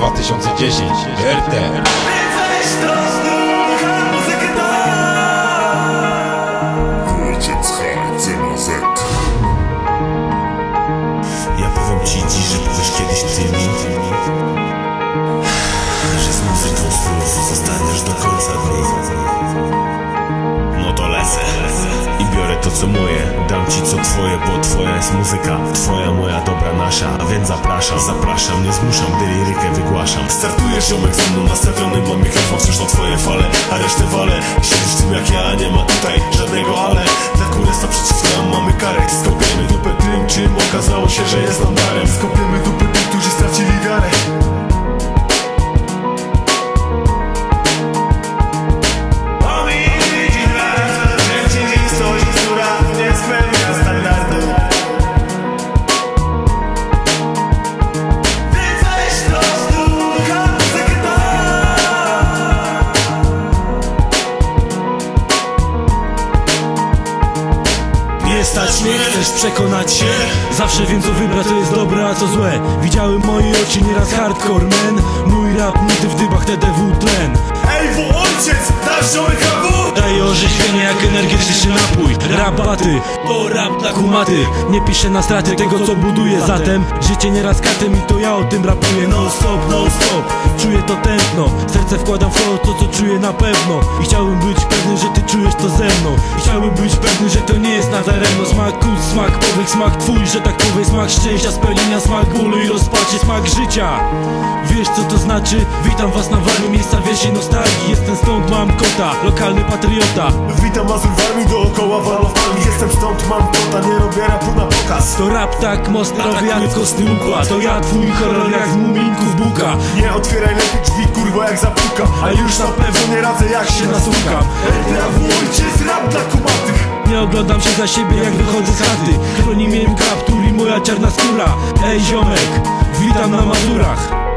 2010 RT Ja powiem ci dziś, że powiesz kiedyś ty to co moje. Dam ci co twoje, bo twoja jest muzyka. Twoja, moja, dobra, nasza. A więc zapraszam, zapraszam, nie zmuszam Gdy lirykę wygłaszam. Startujesz ziomek ze mną nastawiony Bo mikrofon wciąż na twoje fale. A resztę wale. Siedzisz tym jak ja, nie ma tutaj żadnego ale. Za kuresta przeciwko mamy karę Skopiemy dupę tym, czym okazało się, że jest nam darem stać mnie, chcesz przekonać się. Zawsze wiem co wybrać, co jest dobre, a co złe. Widziały moje oczy nieraz hardcore man. Mój rap nigdy w dybach TDW tlen orzeźwienie jak energetyczny napój. Rabaty, to rap dla kumaty. Nie piszę na straty tego co buduję. Zatem życie nieraz kartem i to ja o tym rapuję. No stop, no stop, czuję to tętno. Serce wkładam w to, to co czuję na pewno. I chciałbym być pewny, że ty czujesz to ze mną. I chciałbym być pewny, że to nie jest nadaremno Smak kust, smak powiek, smak twój, że tak powiem Smak szczęścia, spełnienia, smak bólu i rozpaczy Smak życia Wiesz co to znaczy? Witam was na walnie miejsca wieś i nostalgii. Jestem stąd, mam kota, lokalny patriota. Witam Mazur w armii, dookoła walo w palmi Jestem stąd, mam kota, nie robię rapu na pokaz. To rap tak mocny robi jak kostny układ To ja twój horror jak z muminków buka. Nie otwieraj lepiej drzwi, kurwa, jak zapuka. A już na pewno nie radzę, jak się nasłucham Rapu ojciec, rap dla kumatych Nie oglądam się za siebie jak wychodzę z chaty. Chroni mnie kaptur i moja czarna skóra. Ej ziomek, witam na Mazurach